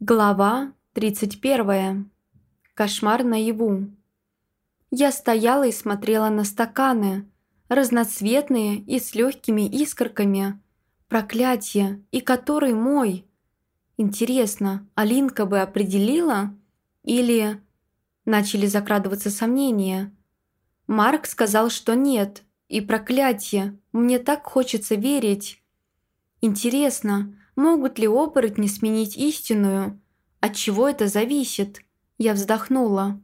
Глава 31. Кошмар наяву. Я стояла и смотрела на стаканы, разноцветные и с легкими искорками. Проклятие, и который мой. Интересно, Алинка бы определила? Или... Начали закрадываться сомнения. Марк сказал, что нет, и проклятие, мне так хочется верить. Интересно, Могут ли оборотни сменить истинную? От чего это зависит? Я вздохнула.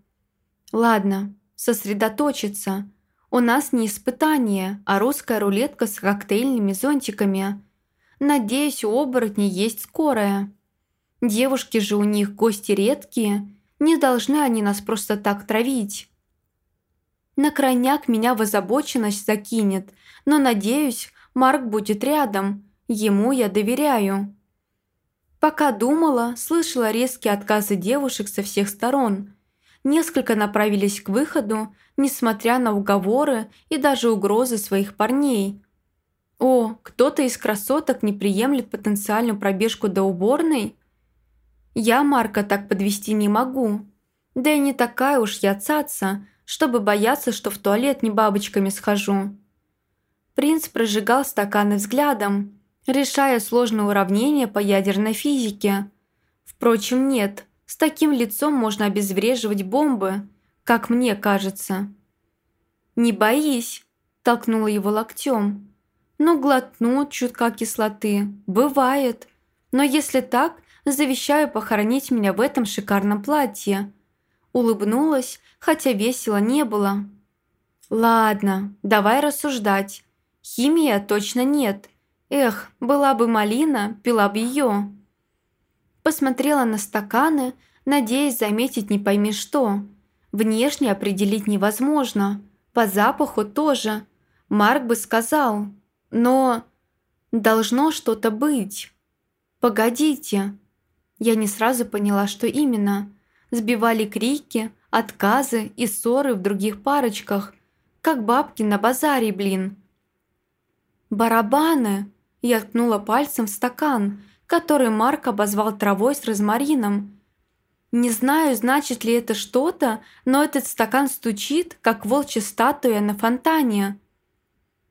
Ладно, сосредоточиться. У нас не испытание, а русская рулетка с коктейльными зонтиками. Надеюсь, у оборотней есть скорая. Девушки же у них гости редкие, не должны они нас просто так травить. На крайняк меня в озабоченность закинет, но, надеюсь, Марк будет рядом – Ему я доверяю. Пока думала, слышала резкие отказы девушек со всех сторон. Несколько направились к выходу, несмотря на уговоры и даже угрозы своих парней. О, кто-то из красоток не приемлет потенциальную пробежку до уборной? Я Марка так подвести не могу. Да и не такая уж я цаца, чтобы бояться, что в туалет не бабочками схожу. Принц прожигал стаканы взглядом, решая сложное уравнение по ядерной физике. Впрочем, нет, с таким лицом можно обезвреживать бомбы, как мне кажется. «Не боись», – толкнула его локтем. «Ну, глотнут чутка кислоты. Бывает. Но если так, завещаю похоронить меня в этом шикарном платье». Улыбнулась, хотя весело не было. «Ладно, давай рассуждать. Химия точно нет. Эх, была бы малина, пила бы ее. Посмотрела на стаканы, надеясь заметить не пойми что. Внешне определить невозможно, по запаху тоже. Марк бы сказал, но должно что-то быть. Погодите. Я не сразу поняла, что именно. Сбивали крики, отказы и ссоры в других парочках, как бабки на базаре, блин. «Барабаны!» Я ткнула пальцем в стакан, который Марк обозвал травой с розмарином. Не знаю, значит ли это что-то, но этот стакан стучит, как волчья статуя на фонтане.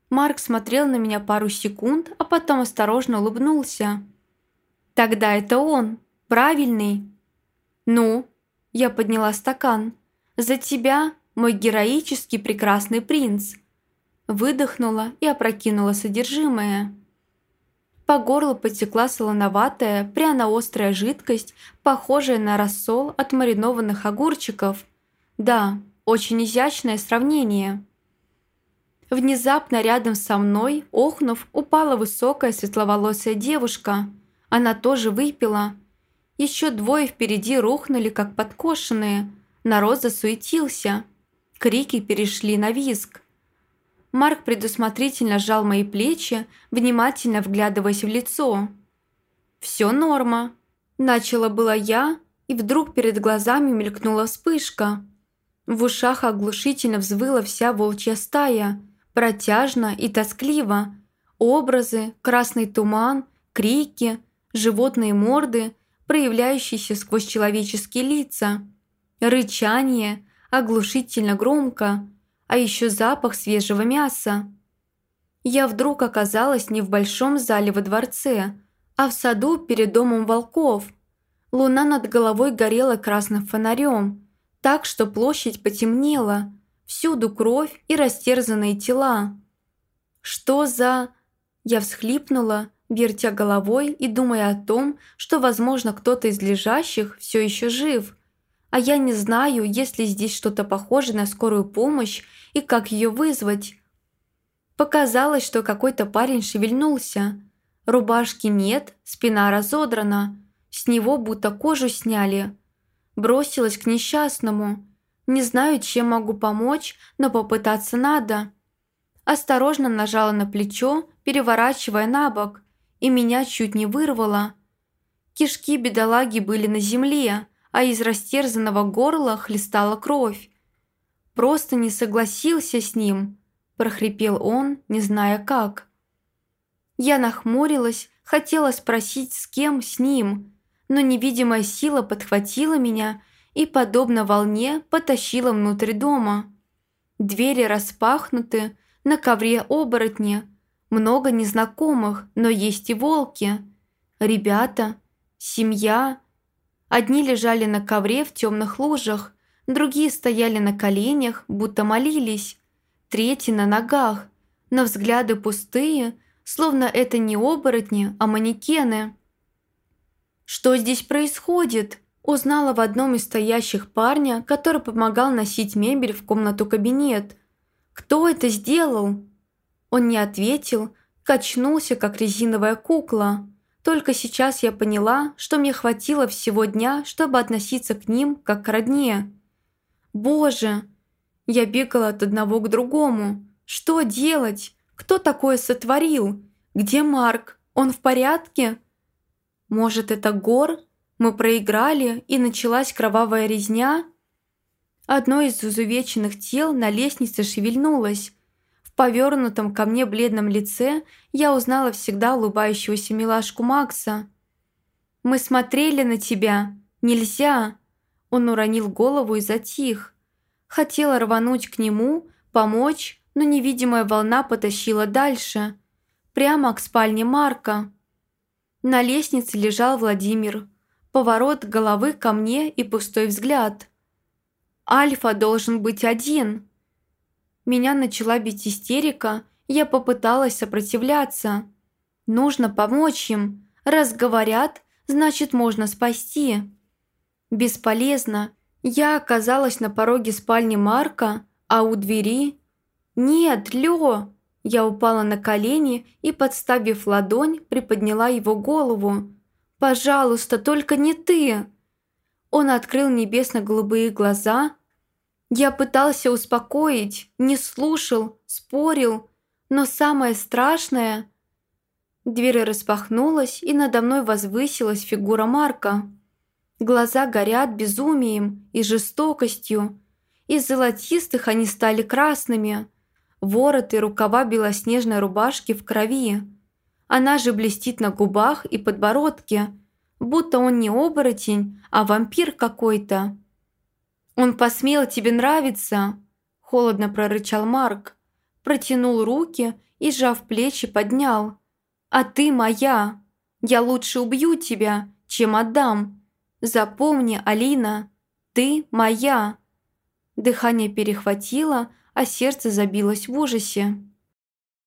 Марк смотрел на меня пару секунд, а потом осторожно улыбнулся. «Тогда это он, правильный». «Ну?» – я подняла стакан. «За тебя, мой героический прекрасный принц». Выдохнула и опрокинула содержимое. По горлу потекла солоноватая, пряно-острая жидкость, похожая на рассол от маринованных огурчиков. Да, очень изящное сравнение. Внезапно рядом со мной, охнув, упала высокая светловолосая девушка. Она тоже выпила. Еще двое впереди рухнули, как подкошенные. Народ засуетился. Крики перешли на визг. Марк предусмотрительно сжал мои плечи, внимательно вглядываясь в лицо. «Все норма». Начала была я, и вдруг перед глазами мелькнула вспышка. В ушах оглушительно взвыла вся волчья стая, протяжно и тоскливо. Образы, красный туман, крики, животные морды, проявляющиеся сквозь человеческие лица. Рычание, оглушительно громко, а еще запах свежего мяса. Я вдруг оказалась не в большом зале во дворце, а в саду перед домом волков. Луна над головой горела красным фонарем, так что площадь потемнела, всюду кровь и растерзанные тела. «Что за...» Я всхлипнула, вертя головой и думая о том, что, возможно, кто-то из лежащих все еще жив – а я не знаю, есть ли здесь что-то похожее на скорую помощь и как ее вызвать. Показалось, что какой-то парень шевельнулся. Рубашки нет, спина разодрана, с него будто кожу сняли. Бросилась к несчастному. Не знаю, чем могу помочь, но попытаться надо. Осторожно нажала на плечо, переворачивая на бок, и меня чуть не вырвало. Кишки бедолаги были на земле, а из растерзанного горла хлестала кровь. «Просто не согласился с ним», – прохрипел он, не зная как. Я нахмурилась, хотела спросить, с кем с ним, но невидимая сила подхватила меня и, подобно волне, потащила внутрь дома. Двери распахнуты, на ковре оборотни, много незнакомых, но есть и волки. Ребята, семья. Одни лежали на ковре в темных лужах, другие стояли на коленях, будто молились, третьи на ногах, но взгляды пустые, словно это не оборотни, а манекены. «Что здесь происходит?» Узнала в одном из стоящих парня, который помогал носить мебель в комнату-кабинет. «Кто это сделал?» Он не ответил, качнулся, как резиновая кукла. Только сейчас я поняла, что мне хватило всего дня, чтобы относиться к ним, как к родне. «Боже!» Я бегала от одного к другому. «Что делать? Кто такое сотворил? Где Марк? Он в порядке?» «Может, это Гор?» Мы проиграли, и началась кровавая резня. Одно из изувеченных тел на лестнице шевельнулось. Повернутом ко мне бледном лице я узнала всегда улыбающегося милашку Макса. «Мы смотрели на тебя. Нельзя!» Он уронил голову и затих. Хотела рвануть к нему, помочь, но невидимая волна потащила дальше. Прямо к спальне Марка. На лестнице лежал Владимир поворот головы ко мне и пустой взгляд. «Альфа должен быть один!» Меня начала бить истерика, я попыталась сопротивляться. Нужно помочь им. Раз говорят, значит можно спасти. Бесполезно. Я оказалась на пороге спальни Марка, а у двери... «Нет, Лё!» Я упала на колени и, подставив ладонь, приподняла его голову. Пожалуйста, только не ты!» Он открыл небесно-голубые глаза. Я пытался успокоить, не слушал, спорил, но самое страшное... Дверь распахнулась, и надо мной возвысилась фигура Марка. Глаза горят безумием и жестокостью. Из золотистых они стали красными. Ворот и рукава белоснежной рубашки в крови. Она же блестит на губах и подбородке, будто он не оборотень, а вампир какой-то. «Он посмел тебе нравиться?» – холодно прорычал Марк. Протянул руки и, сжав плечи, поднял. «А ты моя! Я лучше убью тебя, чем отдам! Запомни, Алина, ты моя!» Дыхание перехватило, а сердце забилось в ужасе.